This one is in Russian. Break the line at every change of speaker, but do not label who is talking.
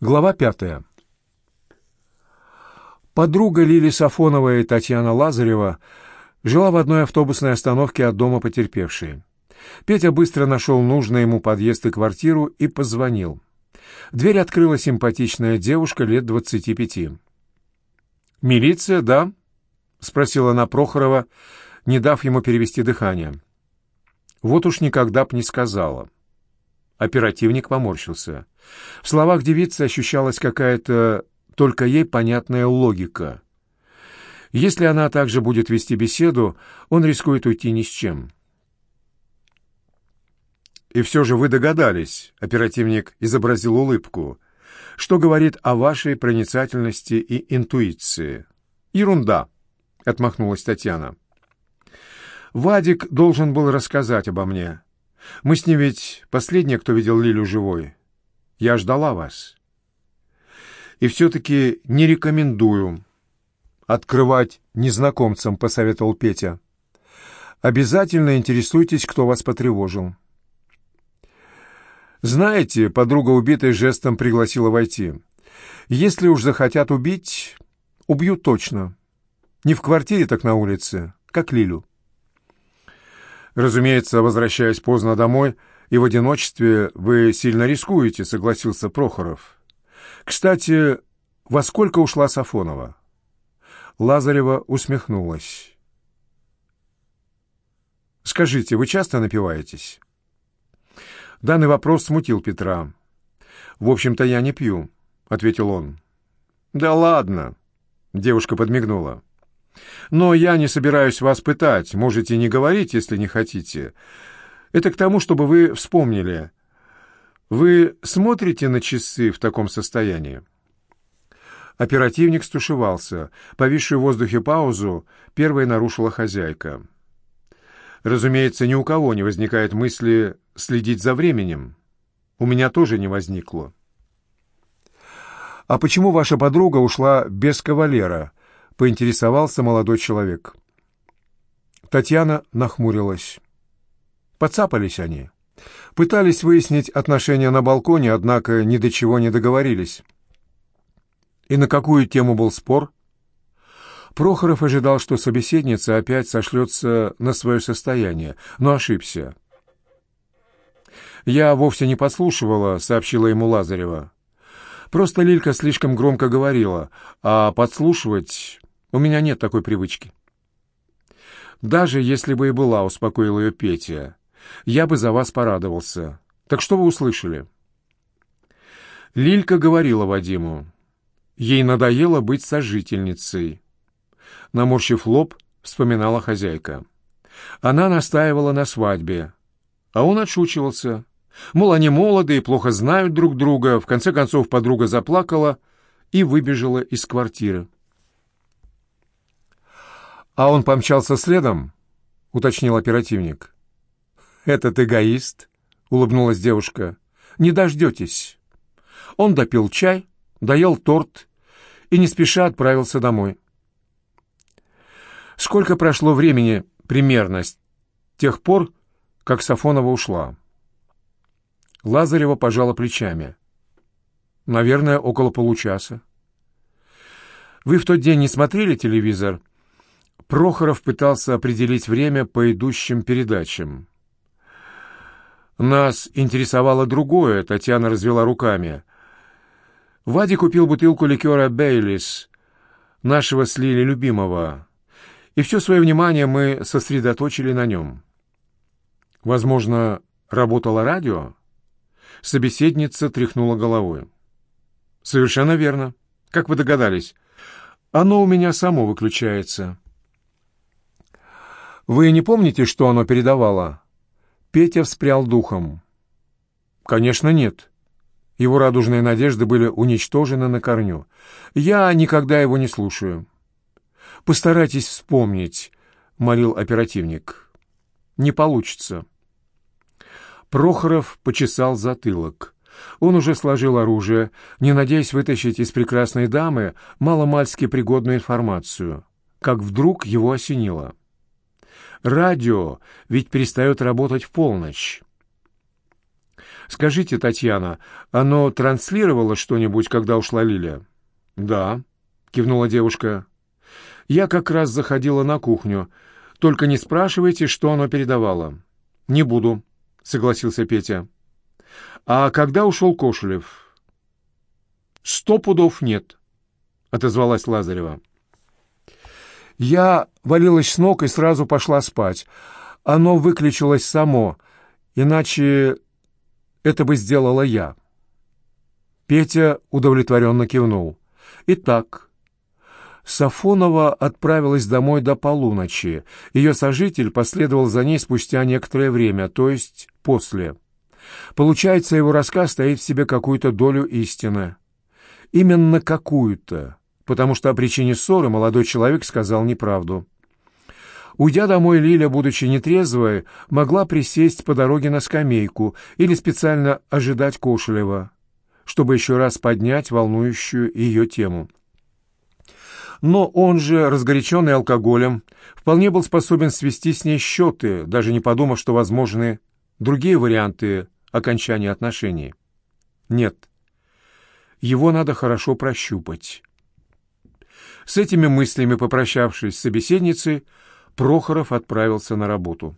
Глава пятая. Подруга Лили Сафонова и Татьяна Лазарева жила в одной автобусной остановке от дома потерпевшей. Петя быстро нашел нужный ему подъезд и квартиру и позвонил. Дверь открыла симпатичная девушка лет двадцати пяти. «Милиция, да?» — спросила она Прохорова, не дав ему перевести дыхание. «Вот уж никогда б не сказала». Оперативник поморщился. В словах девицы ощущалась какая-то только ей понятная логика. Если она также будет вести беседу, он рискует уйти ни с чем. «И все же вы догадались», — оперативник изобразил улыбку, «что говорит о вашей проницательности и интуиции». «Ерунда», — отмахнулась Татьяна. «Вадик должен был рассказать обо мне. Мы с ним ведь последние, кто видел Лилю живой. Я ждала вас. И все-таки не рекомендую открывать незнакомцам, посоветовал Петя. Обязательно интересуйтесь, кто вас потревожил. Знаете, подруга убитой жестом пригласила войти. Если уж захотят убить, убьют точно. Не в квартире, так на улице, как Лилю. Разумеется, возвращаясь поздно домой и в одиночестве, вы сильно рискуете, согласился Прохоров. Кстати, во сколько ушла Сафонова? Лазарева усмехнулась. «Скажите, вы часто напиваетесь?» Данный вопрос смутил Петра. «В общем-то, я не пью», — ответил он. «Да ладно», — девушка подмигнула. Но я не собираюсь вас пытать, можете не говорить, если не хотите. Это к тому, чтобы вы вспомнили. Вы смотрите на часы в таком состоянии?» Оперативник стушевался. Повисшую в воздухе паузу первой нарушила хозяйка. Разумеется, ни у кого не возникает мысли следить за временем. У меня тоже не возникло. «А почему ваша подруга ушла без кавалера?» Поинтересовался молодой человек. Татьяна нахмурилась. Подцапались они. Пытались выяснить отношения на балконе, однако ни до чего не договорились. И на какую тему был спор? Прохоров ожидал, что собеседница опять сошлется на свое состояние, но ошибся. «Я вовсе не подслушивала», — сообщила ему Лазарева. «Просто Лилька слишком громко говорила, а подслушивать у меня нет такой привычки. Даже если бы и была, успокоил ее Петя, я бы за вас порадовался. Так что вы услышали? Лилька говорила Вадиму. Ей надоело быть сожительницей. Наморщив лоб, вспоминала хозяйка. Она настаивала на свадьбе, а он отшучивался. Мол, они молоды и плохо знают друг друга. В конце концов подруга заплакала и выбежала из квартиры. «А он помчался следом?» — уточнил оперативник. «Этот эгоист», — улыбнулась девушка, — «не дождетесь». Он допил чай, доел торт и не спеша отправился домой. Сколько прошло времени примерно с тех пор, как Сафонова ушла? Лазарева пожала плечами. Наверное, около получаса. Вы в тот день не смотрели телевизор Прохоров пытался определить время по идущим передачам. «Нас интересовало другое», — Татьяна развела руками. «Вади купил бутылку ликера «Бейлис», нашего с Лили любимого, и все свое внимание мы сосредоточили на нем. Возможно, работало радио?» Собеседница тряхнула головой. «Совершенно верно. Как вы догадались? Оно у меня само выключается». «Вы не помните, что оно передавало?» Петя вспрял духом. «Конечно, нет. Его радужные надежды были уничтожены на корню. Я никогда его не слушаю». «Постарайтесь вспомнить», — молил оперативник. «Не получится». Прохоров почесал затылок. Он уже сложил оружие, не надеясь вытащить из прекрасной дамы маломальски пригодную информацию, как вдруг его осенило. Радио ведь перестает работать в полночь. «Скажите, Татьяна, оно транслировало что-нибудь, когда ушла Лилия?» «Да», — кивнула девушка. «Я как раз заходила на кухню. Только не спрашивайте, что оно передавало». «Не буду», — согласился Петя. «А когда ушел Кошелев?» «Сто пудов нет», — отозвалась Лазарева. Я валилась с ног и сразу пошла спать. Оно выключилось само, иначе это бы сделала я. Петя удовлетворенно кивнул. Итак, Сафонова отправилась домой до полуночи. Ее сожитель последовал за ней спустя некоторое время, то есть после. Получается, его рассказ стоит в себе какую-то долю истины. Именно какую-то, потому что о причине ссоры молодой человек сказал неправду. Уйдя домой, Лиля, будучи нетрезвой, могла присесть по дороге на скамейку или специально ожидать Кошелева, чтобы еще раз поднять волнующую ее тему. Но он же, разгоряченный алкоголем, вполне был способен свести с ней счеты, даже не подумав, что возможны другие варианты окончания отношений. Нет, его надо хорошо прощупать. С этими мыслями, попрощавшись с собеседницей, Прохоров отправился на работу.